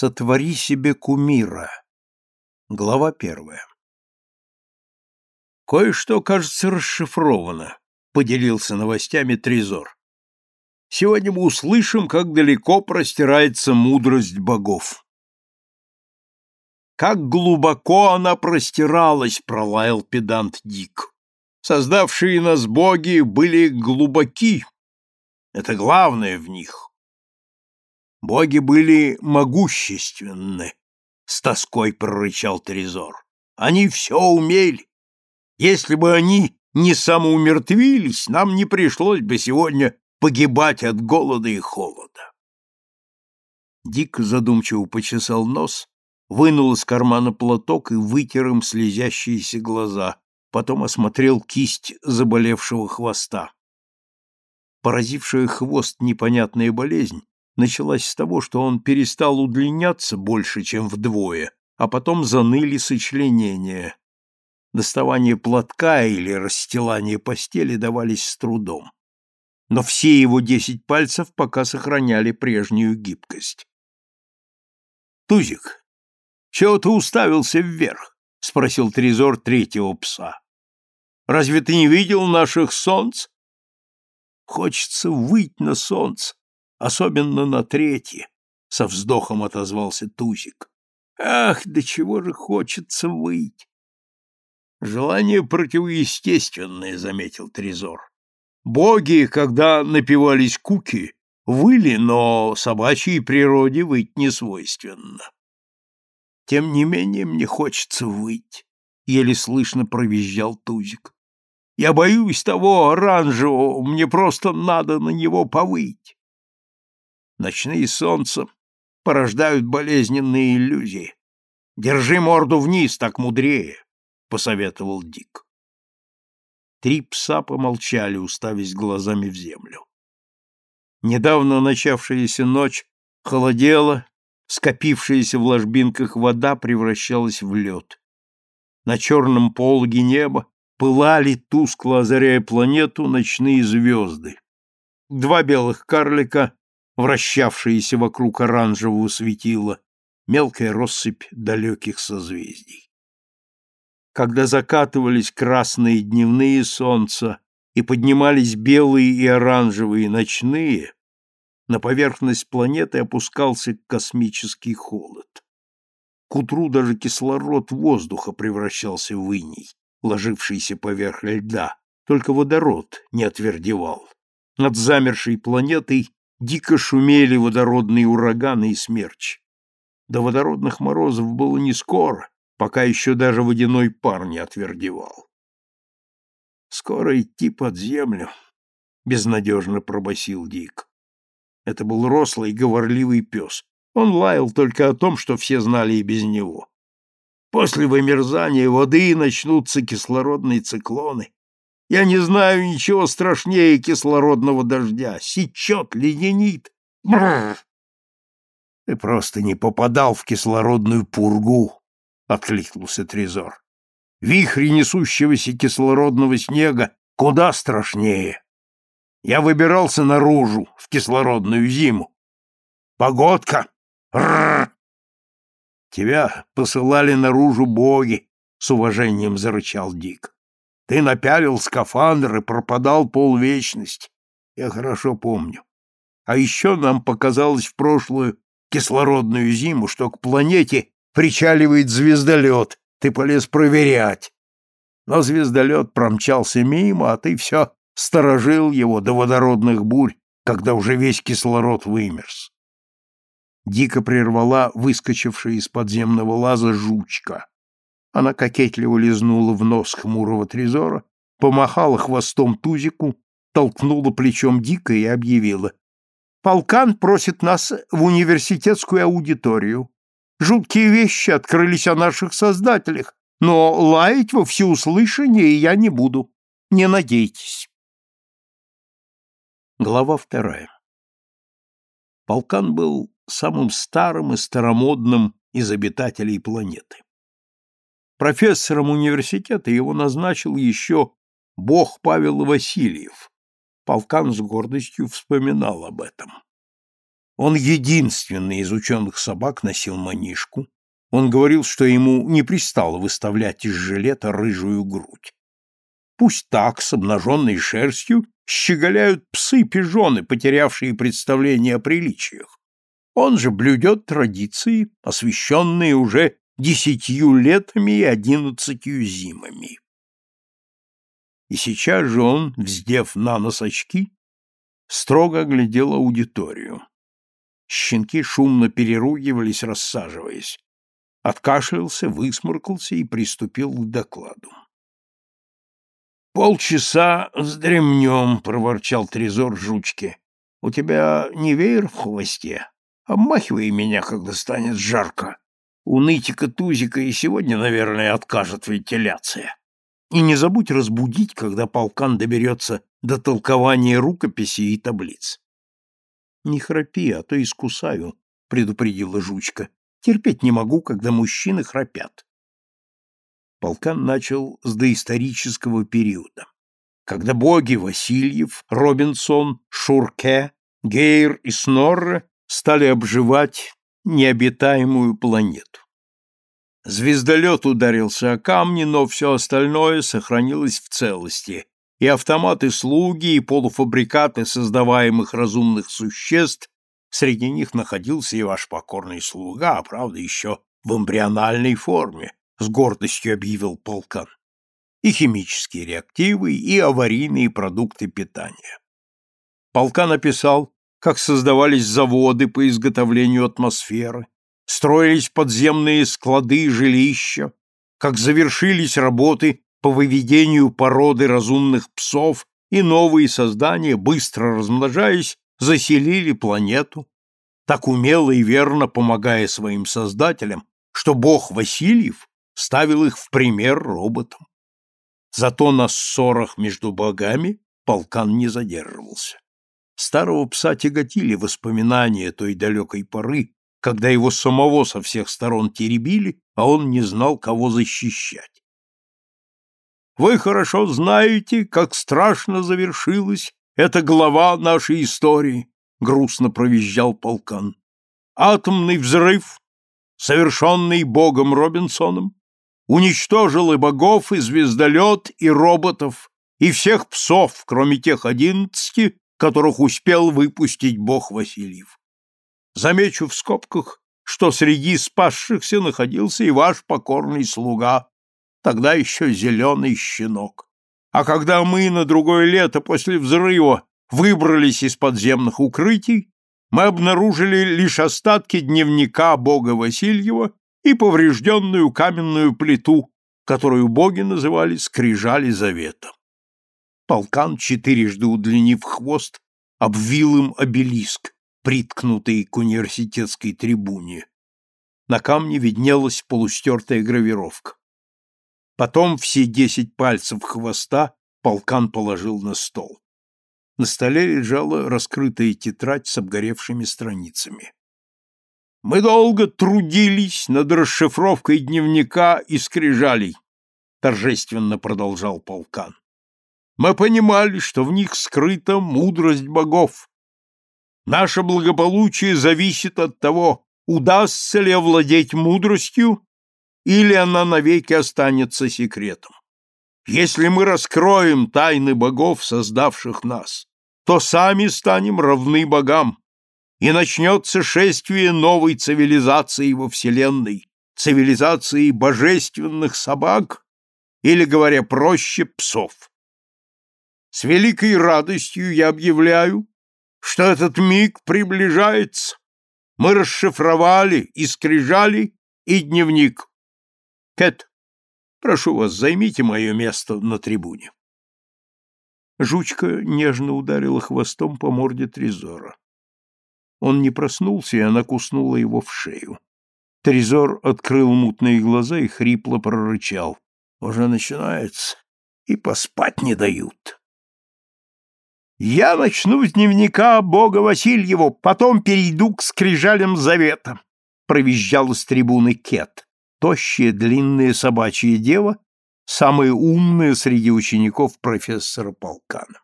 Сотвори себе кумира. Глава первая. Кое-что, кажется, расшифровано, поделился новостями Трезор. Сегодня мы услышим, как далеко простирается мудрость богов. Как глубоко она простиралась, пролаял педант Дик. Создавшие нас боги были глубоки. Это главное в них. Боги были могущественны, — с тоской прорычал Трезор. Они все умели. Если бы они не самоумертвились, нам не пришлось бы сегодня погибать от голода и холода. Дик задумчиво почесал нос, вынул из кармана платок и вытер им слезящиеся глаза, потом осмотрел кисть заболевшего хвоста. Поразившая хвост непонятная болезнь началась с того, что он перестал удлиняться больше, чем вдвое, а потом заныли сочленения. Доставание платка или расстилание постели давались с трудом. Но все его десять пальцев пока сохраняли прежнюю гибкость. «Тузик, чего ты уставился вверх?» — спросил Трезор третьего пса. «Разве ты не видел наших солнц?» «Хочется выть на солнце, особенно на третье, — со вздохом отозвался Тузик. Ах, до чего же хочется выйти! Желание противоестественное, — заметил Трезор. Боги, когда напивались куки, выли, но собачьей природе выть не свойственно. Тем не менее мне хочется выйти, — еле слышно провизжал Тузик. Я боюсь того оранжевого, мне просто надо на него повыть. Ночные солнца порождают болезненные иллюзии. Держи морду вниз, так мудрее, — посоветовал Дик. Три пса помолчали, уставясь глазами в землю. Недавно начавшаяся ночь холодела, скопившаяся в ложбинках вода превращалась в лед. На черном пологе неба пылали, тускло озаряя планету, ночные звезды. Два белых карлика вращавшиеся вокруг оранжевого светила, мелкая россыпь далеких созвездий. Когда закатывались красные дневные солнца и поднимались белые и оранжевые ночные, на поверхность планеты опускался космический холод. К утру даже кислород воздуха превращался в иней, ложившийся поверх льда, только водород не отвердевал. Над замершей планетой Дико шумели водородные ураганы и смерчи. До водородных морозов было не скоро, пока еще даже водяной пар не отвердевал. «Скоро идти под землю», — безнадежно пробасил Дик. Это был рослый, говорливый пес. Он лаял только о том, что все знали и без него. После вымерзания воды начнутся кислородные циклоны, я не знаю ничего страшнее кислородного дождя. Сечет, леденит. Бррр. Ты просто не попадал в кислородную пургу, — откликнулся Трезор. Вихри несущегося кислородного снега куда страшнее. Я выбирался наружу в кислородную зиму. Погодка! Рррр! Тебя посылали наружу боги, — с уважением зарычал Дик. Ты напялил скафандр и пропадал полвечности. Я хорошо помню. А еще нам показалось в прошлую кислородную зиму, что к планете причаливает звездолет. Ты полез проверять. Но звездолет промчался мимо, а ты все сторожил его до водородных бурь, когда уже весь кислород вымерз. Дико прервала выскочившая из подземного лаза жучка. Она кокетливо лизнула в нос хмурого трезора, помахала хвостом тузику, толкнула плечом дико и объявила. «Полкан просит нас в университетскую аудиторию. Жуткие вещи открылись о наших создателях, но лаять во всеуслышание я не буду. Не надейтесь». Глава вторая. Полкан был самым старым и старомодным из обитателей планеты. Профессором университета его назначил еще бог Павел Васильев. Полкан с гордостью вспоминал об этом. Он единственный из ученых собак носил манишку. Он говорил, что ему не пристало выставлять из жилета рыжую грудь. Пусть так, с обнаженной шерстью, щеголяют псы-пижоны, потерявшие представление о приличиях. Он же блюдет традиции, освященные уже десятью летами и одиннадцатью зимами. И сейчас же он, вздев на нос очки, строго оглядел аудиторию. Щенки шумно переругивались, рассаживаясь. Откашлялся, высморкался и приступил к докладу. «Полчаса вздремнем», — проворчал Трезор жучки. «У тебя не веер в хвосте? Обмахивай меня, когда станет жарко. У нытика-тузика и сегодня, наверное, откажет вентиляция. И не забудь разбудить, когда полкан доберется до толкования рукописи и таблиц. — Не храпи, а то искусаю, — предупредила жучка. — Терпеть не могу, когда мужчины храпят. Полкан начал с доисторического периода, когда боги Васильев, Робинсон, Шурке, Гейр и Снорре стали обживать необитаемую планету. Звездолет ударился о камни, но все остальное сохранилось в целости, и автоматы-слуги, и полуфабрикаты создаваемых разумных существ, среди них находился и ваш покорный слуга, а правда еще в эмбриональной форме, с гордостью объявил полкан, и химические реактивы, и аварийные продукты питания. Полкан написал, как создавались заводы по изготовлению атмосферы, строились подземные склады и жилища, как завершились работы по выведению породы разумных псов, и новые создания, быстро размножаясь, заселили планету, так умело и верно помогая своим создателям, что бог Васильев ставил их в пример роботам. Зато на ссорах между богами полкан не задерживался. Старого пса тяготили воспоминания той далекой поры, когда его самого со всех сторон теребили, а он не знал, кого защищать. Вы хорошо знаете, как страшно завершилась эта глава нашей истории, грустно провизжал полкан. Атомный взрыв, совершенный богом Робинсоном, уничтожил и богов, и звездолет, и роботов, и всех псов, кроме тех одиннадцати, которых успел выпустить бог Васильев. Замечу в скобках, что среди спасшихся находился и ваш покорный слуга, тогда еще зеленый щенок. А когда мы на другое лето после взрыва выбрались из подземных укрытий, мы обнаружили лишь остатки дневника бога Васильева и поврежденную каменную плиту, которую боги называли скрижали завета. Полкан, четырежды удлинив хвост, обвил им обелиск, приткнутый к университетской трибуне. На камне виднелась полустертая гравировка. Потом все десять пальцев хвоста полкан положил на стол. На столе лежала раскрытая тетрадь с обгоревшими страницами. «Мы долго трудились над расшифровкой дневника и скрижалей», — торжественно продолжал полкан. «Мы понимали, что в них скрыта мудрость богов. Наше благополучие зависит от того, удастся ли овладеть мудростью или она навеки останется секретом. Если мы раскроем тайны богов, создавших нас, то сами станем равны богам, и начнется шествие новой цивилизации во Вселенной, цивилизации божественных собак, или, говоря проще, псов. С великой радостью я объявляю, что этот миг приближается. Мы расшифровали и скрижали, и дневник. Кэт, прошу вас, займите мое место на трибуне. Жучка нежно ударила хвостом по морде Трезора. Он не проснулся, и она куснула его в шею. Трезор открыл мутные глаза и хрипло прорычал. «Уже начинается, и поспать не дают». «Я начну с дневника бога Васильеву, потом перейду к скрижалям завета», — провизжал с трибуны Кет тощая длинная собачья дева, самая умная среди учеников профессора Полкана.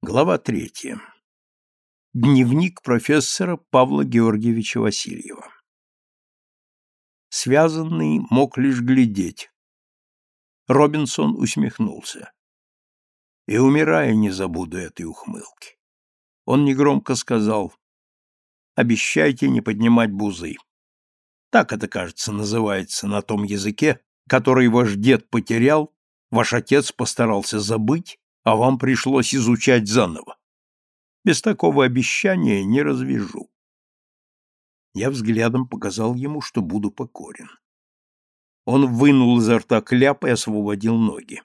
Глава третья. Дневник профессора Павла Георгиевича Васильева. Связанный мог лишь глядеть. Робинсон усмехнулся. И, умирая, не забуду этой ухмылки. Он негромко сказал, «Обещайте не поднимать бузы». Так это, кажется, называется на том языке, который ваш дед потерял, ваш отец постарался забыть, а вам пришлось изучать заново. Без такого обещания не развяжу. Я взглядом показал ему, что буду покорен. Он вынул изо рта кляп и освободил ноги.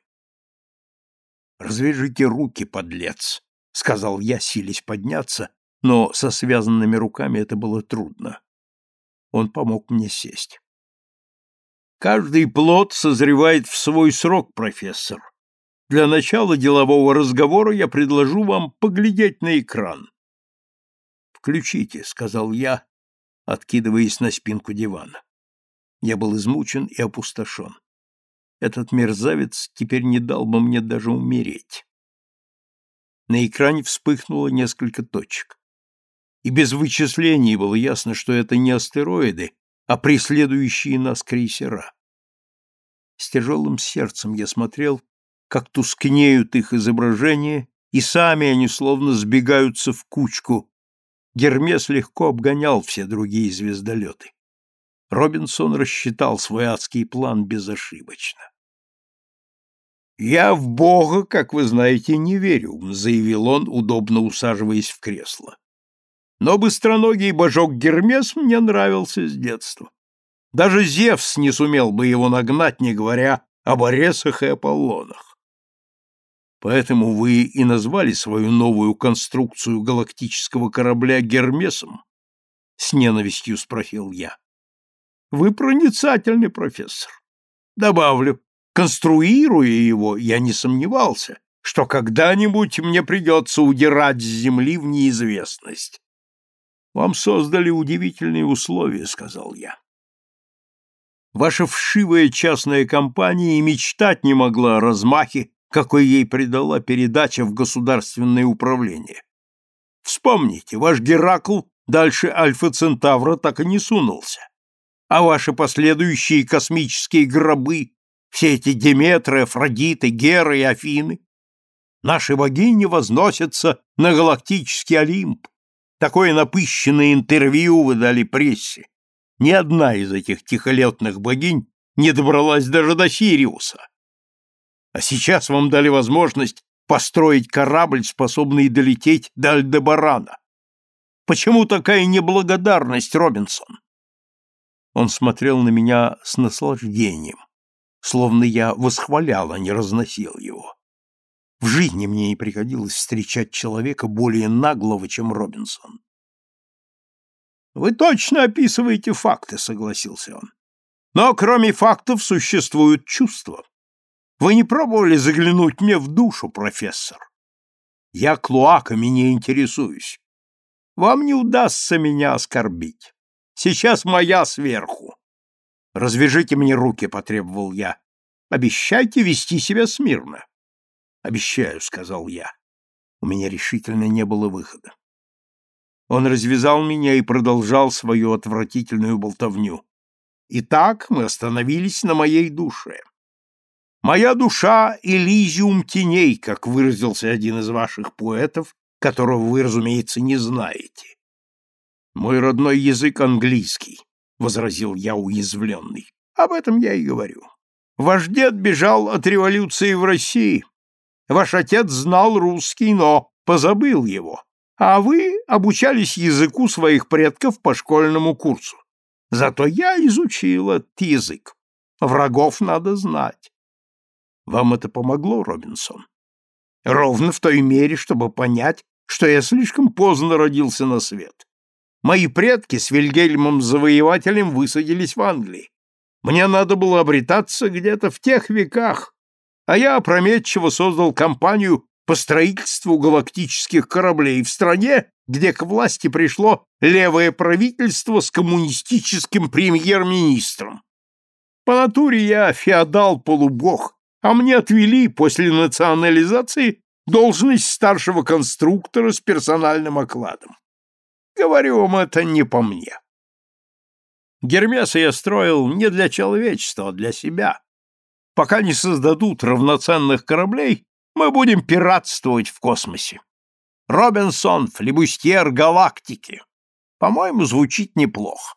«Развяжите руки, подлец!» — сказал я, силясь подняться, но со связанными руками это было трудно. Он помог мне сесть. «Каждый плод созревает в свой срок, профессор. Для начала делового разговора я предложу вам поглядеть на экран. «Включите», — сказал я, откидываясь на спинку дивана. Я был измучен и опустошен. Этот мерзавец теперь не дал бы мне даже умереть. На экране вспыхнуло несколько точек. И без вычислений было ясно, что это не астероиды, а преследующие нас крейсера. С тяжелым сердцем я смотрел как тускнеют их изображения, и сами они словно сбегаются в кучку. Гермес легко обгонял все другие звездолеты. Робинсон рассчитал свой адский план безошибочно. «Я в Бога, как вы знаете, не верю», — заявил он, удобно усаживаясь в кресло. «Но быстроногий божок Гермес мне нравился с детства. Даже Зевс не сумел бы его нагнать, не говоря об Аресах и Аполлонах. Поэтому вы и назвали свою новую конструкцию галактического корабля Гермесом? С ненавистью спросил я. Вы проницательный профессор. Добавлю, конструируя его, я не сомневался, что когда-нибудь мне придется удирать с Земли в неизвестность. Вам создали удивительные условия, сказал я. Ваша вшивая частная компания и мечтать не могла о размахе какой ей придала передача в государственное управление. Вспомните, ваш Геракл дальше Альфа-Центавра так и не сунулся. А ваши последующие космические гробы, все эти Деметры, Афродиты, Геры и Афины, наши богини возносятся на галактический Олимп. Такое напыщенное интервью вы дали прессе. Ни одна из этих тихолетных богинь не добралась даже до Сириуса. А сейчас вам дали возможность построить корабль, способный долететь до Альдебарана. Почему такая неблагодарность, Робинсон? Он смотрел на меня с наслаждением, словно я восхвалял, а не разносил его. В жизни мне не приходилось встречать человека более наглого, чем Робинсон. «Вы точно описываете факты», — согласился он. «Но кроме фактов существуют чувства. Вы не пробовали заглянуть мне в душу, профессор? Я клоаками не интересуюсь. Вам не удастся меня оскорбить. Сейчас моя сверху. Развяжите мне руки, потребовал я. Обещайте вести себя смирно. Обещаю, сказал я. У меня решительно не было выхода. Он развязал меня и продолжал свою отвратительную болтовню. Итак, мы остановились на моей душе. Моя душа — элизиум теней, как выразился один из ваших поэтов, которого вы, разумеется, не знаете. Мой родной язык английский, — возразил я уязвленный. Об этом я и говорю. Ваш дед бежал от революции в России. Ваш отец знал русский, но позабыл его. А вы обучались языку своих предков по школьному курсу. Зато я изучил этот язык. Врагов надо знать. Вам это помогло, Робинсон? Ровно в той мере, чтобы понять, что я слишком поздно родился на свет. Мои предки с Вильгельмом Завоевателем высадились в Англии. Мне надо было обретаться где-то в тех веках, а я опрометчиво создал компанию по строительству галактических кораблей в стране, где к власти пришло левое правительство с коммунистическим премьер-министром. По натуре я феодал-полубог, а мне отвели после национализации должность старшего конструктора с персональным окладом. Говорю вам, это не по мне. Гермеса я строил не для человечества, а для себя. Пока не создадут равноценных кораблей, мы будем пиратствовать в космосе. Робинсон, флебустьер галактики. По-моему, звучит неплохо.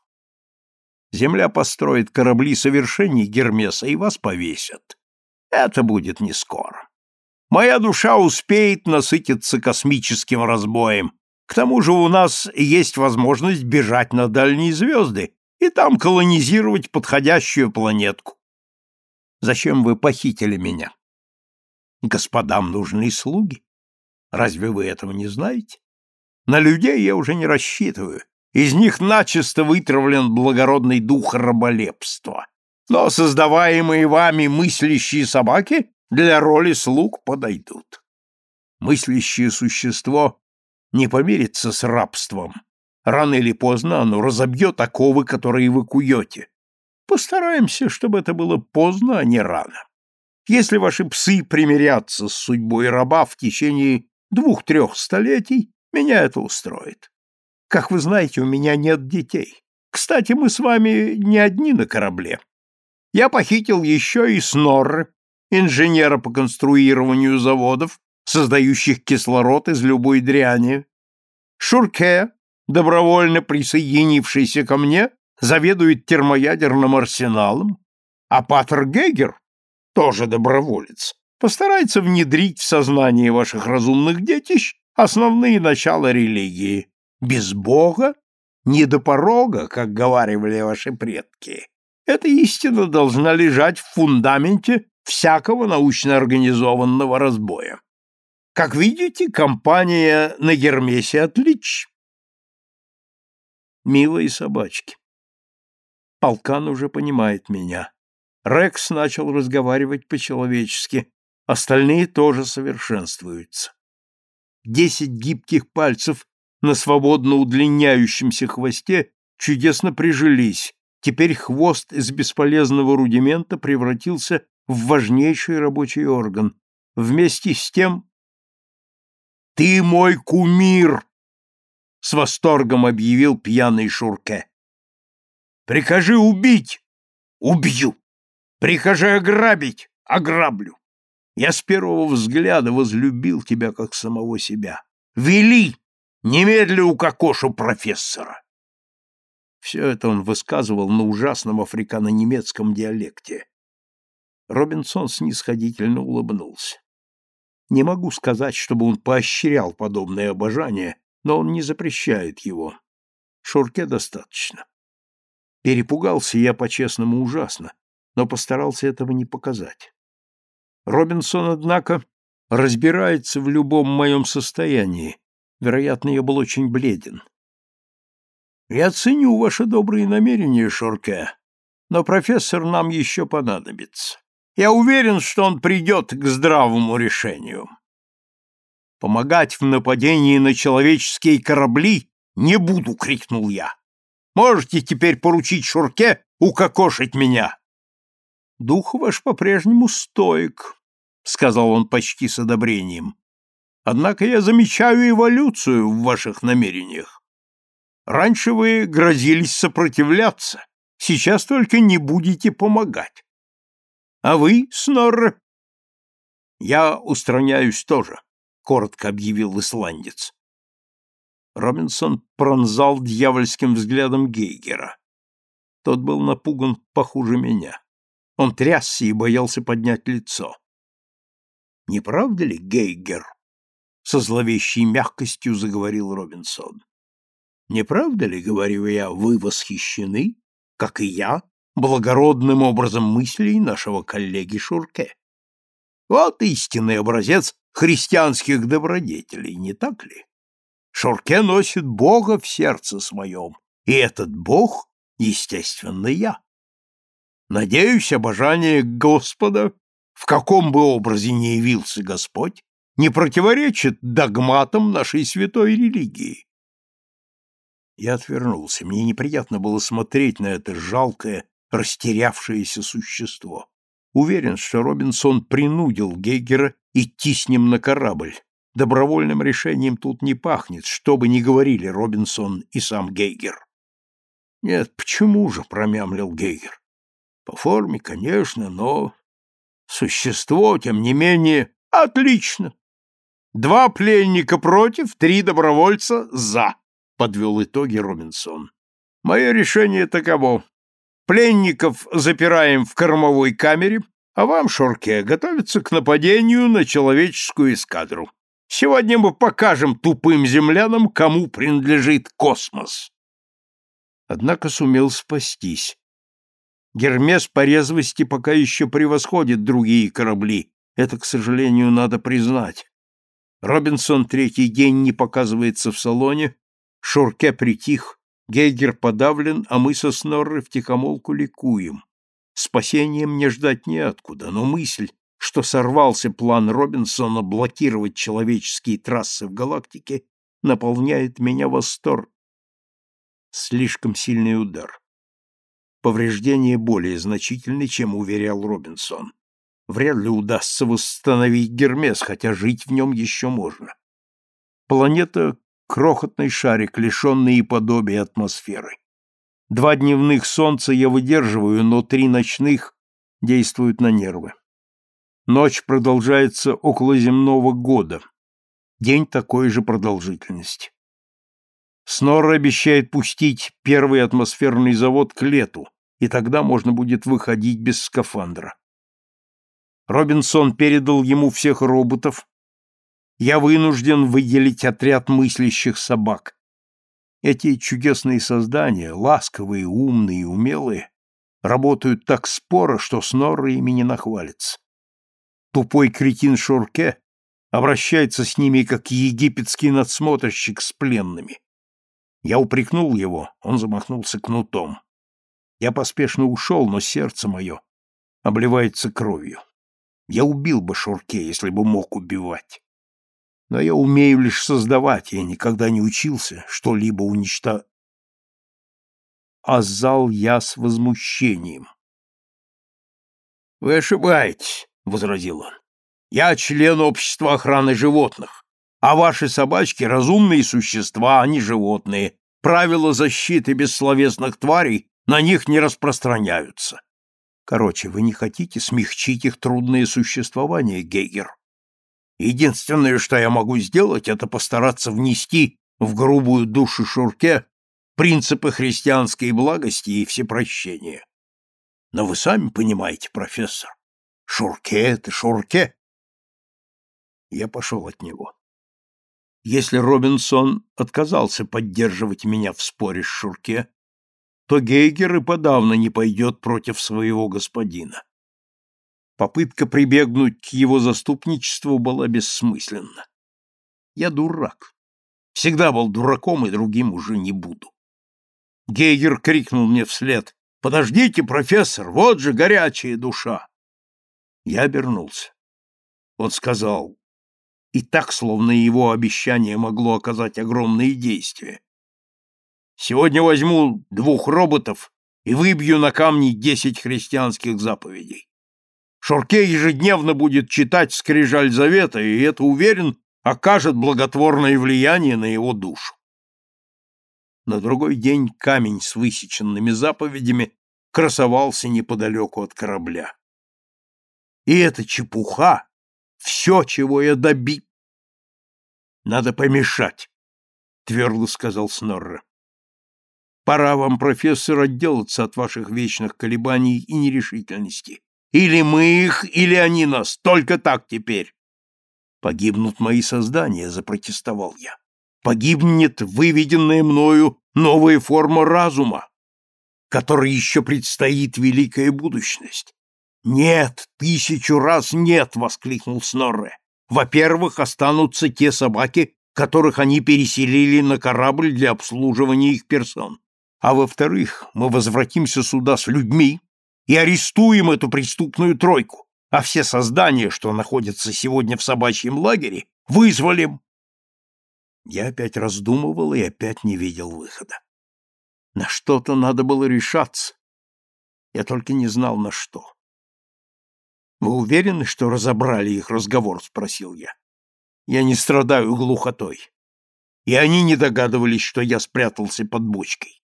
Земля построит корабли совершенней Гермеса и вас повесят. Это будет не скоро. Моя душа успеет насытиться космическим разбоем. К тому же у нас есть возможность бежать на дальние звезды и там колонизировать подходящую планетку. Зачем вы похитили меня? Господам нужны слуги. Разве вы этого не знаете? На людей я уже не рассчитываю. Из них начисто вытравлен благородный дух раболепства. Но создаваемые вами мыслящие собаки для роли слуг подойдут. Мыслящее существо не помирится с рабством. Рано или поздно оно разобьет оковы, которые вы куете. Постараемся, чтобы это было поздно, а не рано. Если ваши псы примирятся с судьбой раба в течение двух-трех столетий, меня это устроит. Как вы знаете, у меня нет детей. Кстати, мы с вами не одни на корабле. Я похитил еще и Снорры, инженера по конструированию заводов, создающих кислород из любой дряни. Шурке, добровольно присоединившийся ко мне, заведует термоядерным арсеналом, а Паттер Гейгер, тоже доброволец, постарается внедрить в сознание ваших разумных детищ основные начала религии. Без Бога не до порога, как говаривали ваши предки. Эта истина должна лежать в фундаменте всякого научно организованного разбоя. Как видите, компания на Гермесе отлич. Милые собачки. Полкан уже понимает меня. Рекс начал разговаривать по-человечески, остальные тоже совершенствуются. Десять гибких пальцев на свободно удлиняющемся хвосте чудесно прижились. Теперь хвост из бесполезного рудимента превратился в важнейший рабочий орган. Вместе с тем «Ты мой кумир!» — с восторгом объявил пьяный Шурке. «Прикажи убить! Убью! Прикажи ограбить! Ограблю! Я с первого взгляда возлюбил тебя как самого себя. Вели! Немедля укокошу профессора!» Все это он высказывал на ужасном африкано-немецком диалекте. Робинсон снисходительно улыбнулся. Не могу сказать, чтобы он поощрял подобное обожание, но он не запрещает его. Шурке достаточно. Перепугался я по-честному ужасно, но постарался этого не показать. Робинсон, однако, разбирается в любом моем состоянии, Вероятно, я был очень бледен. Я ценю ваши добрые намерения, Шурке, но профессор нам еще понадобится. Я уверен, что он придет к здравому решению. Помогать в нападении на человеческие корабли не буду, крикнул я. Можете теперь поручить Шурке укокошить меня. Дух ваш по-прежнему стоек, сказал он почти с одобрением. Однако я замечаю эволюцию в ваших намерениях. Раньше вы грозились сопротивляться, сейчас только не будете помогать. А вы, Снорр? Я устраняюсь тоже, коротко объявил исландец. Робинсон пронзал дьявольским взглядом Гейгера. Тот был напуган похуже меня. Он трясся и боялся поднять лицо. Не правда ли, Гейгер? со зловещей мягкостью заговорил Робинсон. Не правда ли, говорю я, вы восхищены, как и я, благородным образом мыслей нашего коллеги Шурке? Вот истинный образец христианских добродетелей, не так ли? Шурке носит Бога в сердце своем, и этот Бог, естественно, я. Надеюсь, обожание Господа, в каком бы образе ни явился Господь, не противоречит догматам нашей святой религии. Я отвернулся. Мне неприятно было смотреть на это жалкое, растерявшееся существо. Уверен, что Робинсон принудил Гейгера идти с ним на корабль. Добровольным решением тут не пахнет, что бы ни говорили Робинсон и сам Гейгер. Нет, почему же, промямлил Гейгер. По форме, конечно, но существо, тем не менее, отлично. Два пленника против, три добровольца за, подвел итоги Робинсон. Мое решение таково. Пленников запираем в кормовой камере, а вам, Шорке, готовиться к нападению на человеческую эскадру. Сегодня мы покажем тупым землянам, кому принадлежит космос. Однако сумел спастись. Гермес по резвости пока еще превосходит другие корабли. Это, к сожалению, надо признать. Робинсон третий день не показывается в салоне, Шурке притих, Гейгер подавлен, а мы со Снорры втихомолку ликуем. Спасения мне ждать неоткуда, но мысль, что сорвался план Робинсона блокировать человеческие трассы в галактике, наполняет меня восторг. Слишком сильный удар. Повреждение более значительное, чем уверял Робинсон. Вряд ли удастся восстановить Гермес, хотя жить в нем еще можно. Планета — крохотный шарик, лишенный и подобия атмосферы. Два дневных солнца я выдерживаю, но три ночных действуют на нервы. Ночь продолжается около земного года. День такой же продолжительности. Снорр обещает пустить первый атмосферный завод к лету, и тогда можно будет выходить без скафандра. Робинсон передал ему всех роботов. Я вынужден выделить отряд мыслящих собак. Эти чудесные создания, ласковые, умные и умелые, работают так споро, что Снорр ими не нахвалится. Тупой кретин Шурке обращается с ними, как египетский надсмотрщик с пленными. Я упрекнул его, он замахнулся кнутом. Я поспешно ушел, но сердце мое обливается кровью. Я убил бы Шурке, если бы мог убивать. Но я умею лишь создавать, я никогда не учился что-либо уничтожать. Азал я с возмущением. «Вы ошибаетесь. — возразил он. «Я член общества охраны животных, а ваши собачки — разумные существа, а не животные. Правила защиты бессловесных тварей на них не распространяются. Короче, вы не хотите смягчить их трудное существование, Гейгер. Единственное, что я могу сделать, это постараться внести в грубую душу Шурке принципы христианской благости и всепрощения. Но вы сами понимаете, профессор, Шурке ты, Шурке. Я пошел от него. Если Робинсон отказался поддерживать меня в споре с Шурке, то Гейгер и подавно не пойдет против своего господина. Попытка прибегнуть к его заступничеству была бессмысленна. Я дурак. Всегда был дураком и другим уже не буду. Гейгер крикнул мне вслед. «Подождите, профессор, вот же горячая душа!» Я обернулся. Он сказал, и так, словно его обещание могло оказать огромные действия. «Сегодня возьму двух роботов и выбью на камни десять христианских заповедей. Шорке ежедневно будет читать скрижаль завета, и это, уверен, окажет благотворное влияние на его душу. На другой день камень с высеченными заповедями красовался неподалеку от корабля. И эта чепуха — все, чего я доби... Надо помешать, — твердо сказал Снорре. Пора вам, профессор, отделаться от ваших вечных колебаний и нерешительности. Или мы их, или они нас, только так теперь. Погибнут мои создания, — запротестовал я. Погибнет выведенная мною новая форма разума, которой еще предстоит великая будущность. «Нет, тысячу раз нет!» — воскликнул Снорре. «Во-первых, останутся те собаки, которых они переселили на корабль для обслуживания их персон. А во-вторых, мы возвратимся сюда с людьми и арестуем эту преступную тройку, а все создания, что находятся сегодня в собачьем лагере, вызволим». Я опять раздумывал и опять не видел выхода. На что-то надо было решаться. Я только не знал, на что. Вы уверены, что разобрали их разговор? спросил я. Я не страдаю глухотой. И они не догадывались, что я спрятался под бочкой.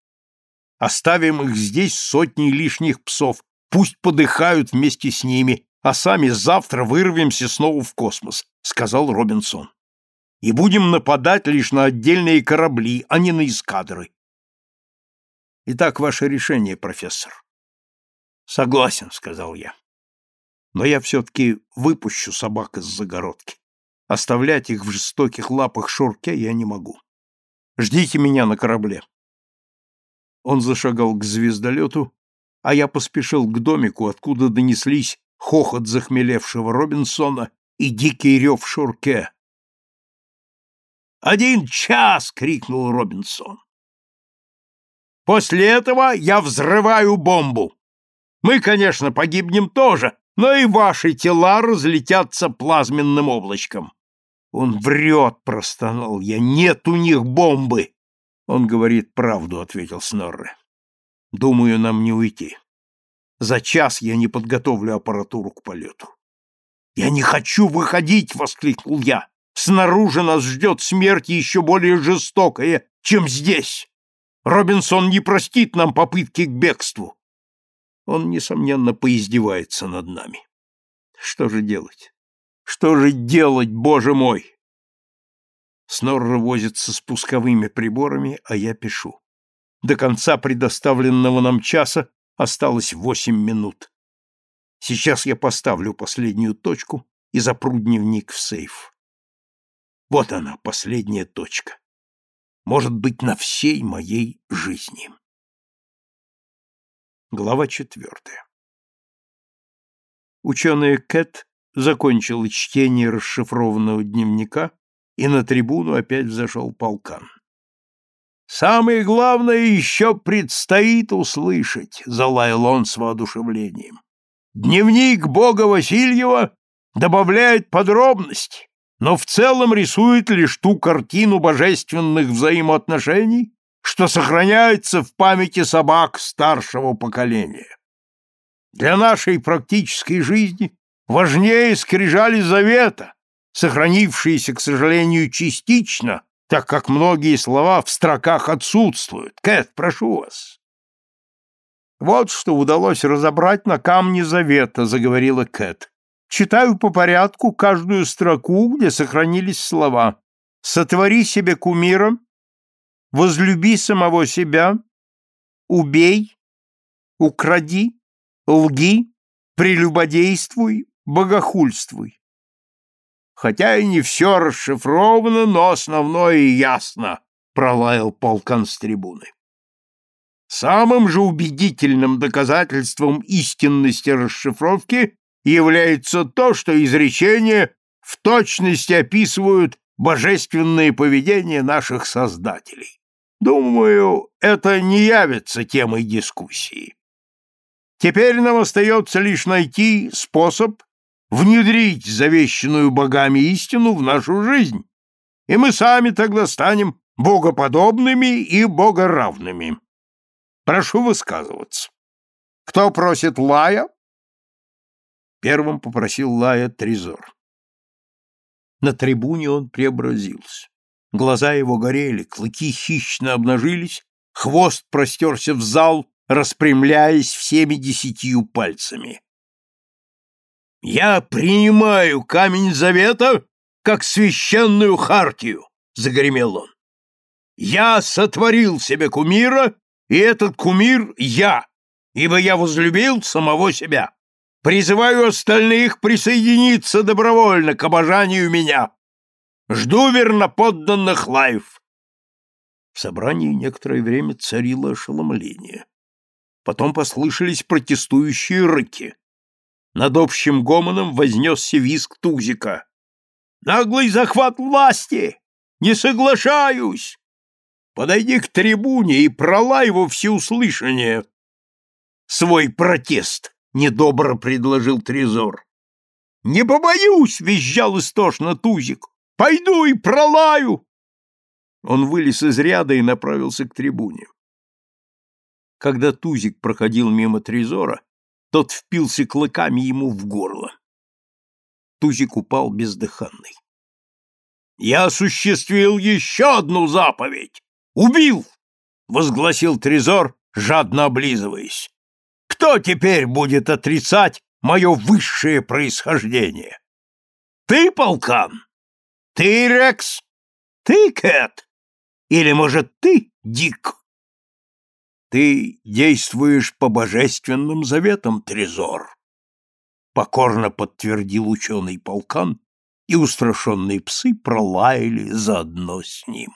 Оставим их здесь сотни лишних псов, пусть подыхают вместе с ними, а сами завтра вырвемся снова в космос, сказал Робинсон. И будем нападать лишь на отдельные корабли, а не на эскадры. Итак, ваше решение, профессор. Согласен, сказал я. Но я все-таки выпущу собак из загородки. Оставлять их в жестоких лапах Шурке я не могу. Ждите меня на корабле. Он зашагал к звездолету, а я поспешил к домику, откуда донеслись хохот захмелевшего Робинсона и дикий рев Шурке. «Один час!» — крикнул Робинсон. «После этого я взрываю бомбу. Мы, конечно, погибнем тоже, но и ваши тела разлетятся плазменным облачком». «Он врет!» — простонал я. «Нет у них бомбы!» «Он говорит правду», — ответил Снорре. «Думаю, нам не уйти. За час я не подготовлю аппаратуру к полету». «Я не хочу выходить!» — воскликнул я. «Снаружи нас ждет смерть еще более жестокая, чем здесь. Робинсон не простит нам попытки к бегству. Он, несомненно, поиздевается над нами. Что же делать? Что же делать, боже мой? Снорра возится с пусковыми приборами, а я пишу. До конца предоставленного нам часа осталось восемь минут. Сейчас я поставлю последнюю точку и запру дневник в сейф. Вот она, последняя точка. Может быть, на всей моей жизни. Глава четвертая. Ученая Кэт закончила чтение расшифрованного дневника и на трибуну опять взошел полкан. «Самое главное еще предстоит услышать», — залаял он с воодушевлением. «Дневник Бога Васильева добавляет подробности, но в целом рисует лишь ту картину божественных взаимоотношений, что сохраняется в памяти собак старшего поколения. Для нашей практической жизни важнее скрижали завета, сохранившиеся, к сожалению, частично, так как многие слова в строках отсутствуют. Кэт, прошу вас. Вот что удалось разобрать на камне завета, заговорила Кэт. Читаю по порядку каждую строку, где сохранились слова. Сотвори себе кумира, возлюби самого себя, убей, укради, лги, прелюбодействуй, богохульствуй. Хотя и не все расшифровано, но основное ясно, пролаял полкан с трибуны. Самым же убедительным доказательством истинности расшифровки является то, что изречения в точности описывают божественное поведение наших создателей. Думаю, это не явится темой дискуссии. Теперь нам остается лишь найти способ внедрить завещанную богами истину в нашу жизнь, и мы сами тогда станем богоподобными и богоравными. Прошу высказываться. Кто просит Лая? Первым попросил Лая Трезор. На трибуне он преобразился. Глаза его горели, клыки хищно обнажились, хвост простерся в зал, распрямляясь всеми десятью пальцами. «Я принимаю камень завета как священную хартию!» — загремел он. «Я сотворил себе кумира, и этот кумир — я, ибо я возлюбил самого себя. Призываю остальных присоединиться добровольно к обожанию меня. Жду верноподданных лаев!» В собрании некоторое время царило ошеломление. Потом послышались протестующие рыки. Над общим гомоном вознесся визг Тузика. «Наглый захват власти! Не соглашаюсь! Подойди к трибуне и пролай во всеуслышание!» «Свой протест!» — недобро предложил Трезор. «Не побоюсь!» — визжал истошно Тузик. «Пойду и пролаю!» Он вылез из ряда и направился к трибуне. Когда Тузик проходил мимо Трезора, тот впился клыками ему в горло. Тузик упал бездыханный. «Я осуществил еще одну заповедь! Убил!» — возгласил Трезор, жадно облизываясь. «Кто теперь будет отрицать мое высшее происхождение? Ты, полкан? Ты, Рекс? Ты, Кэт? Или, может, ты, Дик?» «Ты действуешь по божественным заветам, Трезор», — покорно подтвердил ученый полкан, и устрашенные псы пролаяли заодно с ним.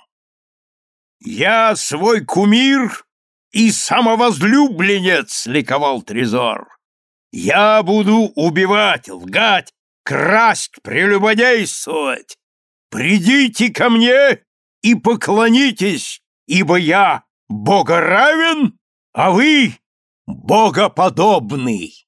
«Я свой кумир и самовозлюбленец!» — ликовал Трезор. «Я буду убивать, лгать, красть, прелюбодействовать! Придите ко мне и поклонитесь, ибо я богоравен, а вы богоподобный!»